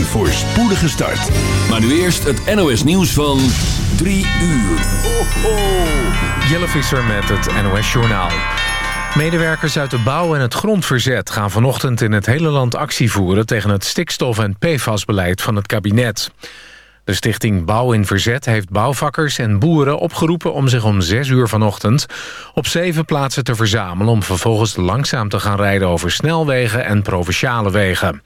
Een voorspoedige start. Maar nu eerst het NOS nieuws van 3 uur. Ho, ho. Jelle Visser met het NOS Journaal. Medewerkers uit de bouw en het grondverzet gaan vanochtend in het hele land actie voeren... tegen het stikstof- en PFAS-beleid van het kabinet. De stichting Bouw in Verzet heeft bouwvakkers en boeren opgeroepen... om zich om 6 uur vanochtend op zeven plaatsen te verzamelen... om vervolgens langzaam te gaan rijden over snelwegen en provinciale wegen.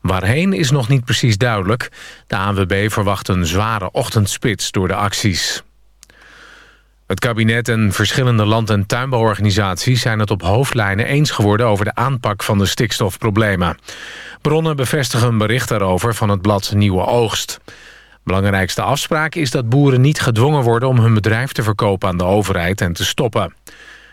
Waarheen is nog niet precies duidelijk. De ANWB verwacht een zware ochtendspits door de acties. Het kabinet en verschillende land- en tuinbouworganisaties... zijn het op hoofdlijnen eens geworden over de aanpak van de stikstofproblemen. Bronnen bevestigen een bericht daarover van het blad Nieuwe Oogst. Belangrijkste afspraak is dat boeren niet gedwongen worden... om hun bedrijf te verkopen aan de overheid en te stoppen.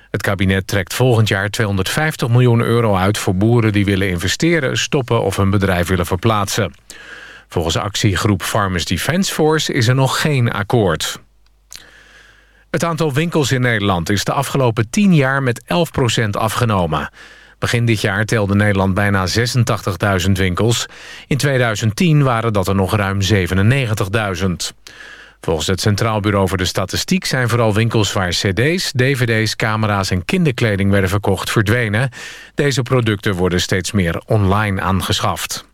Het kabinet trekt volgend jaar 250 miljoen euro uit... voor boeren die willen investeren, stoppen of hun bedrijf willen verplaatsen. Volgens actiegroep Farmers Defence Force is er nog geen akkoord. Het aantal winkels in Nederland is de afgelopen 10 jaar met 11% afgenomen. Begin dit jaar telde Nederland bijna 86.000 winkels. In 2010 waren dat er nog ruim 97.000. Volgens het Centraal Bureau voor de Statistiek zijn vooral winkels waar cd's, dvd's, camera's en kinderkleding werden verkocht verdwenen. Deze producten worden steeds meer online aangeschaft.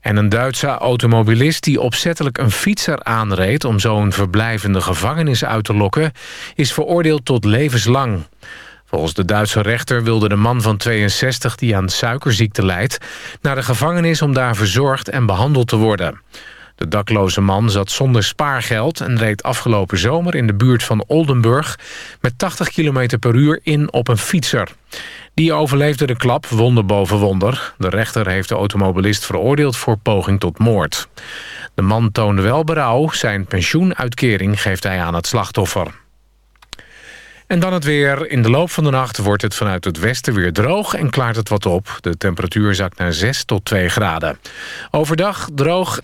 En een Duitse automobilist die opzettelijk een fietser aanreed... om zo een verblijvende gevangenis uit te lokken... is veroordeeld tot levenslang. Volgens de Duitse rechter wilde de man van 62 die aan suikerziekte lijdt... naar de gevangenis om daar verzorgd en behandeld te worden. De dakloze man zat zonder spaargeld en reed afgelopen zomer in de buurt van Oldenburg... met 80 km per uur in op een fietser. Die overleefde de klap, wonder boven wonder. De rechter heeft de automobilist veroordeeld voor poging tot moord. De man toonde wel berouw. Zijn pensioenuitkering geeft hij aan het slachtoffer. En dan het weer. In de loop van de nacht wordt het vanuit het westen weer droog en klaart het wat op. De temperatuur zakt naar 6 tot 2 graden. Overdag droog.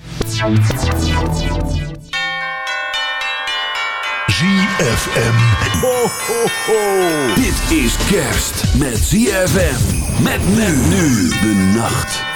ZFM. Ho, ho, ho. Dit is kerst met ZFM. Met men nu de nacht.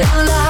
Ja